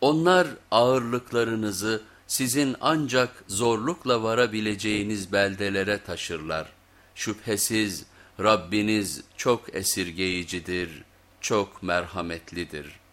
Onlar ağırlıklarınızı sizin ancak zorlukla varabileceğiniz beldelere taşırlar. Şüphesiz Rabbiniz çok esirgeyicidir, çok merhametlidir.''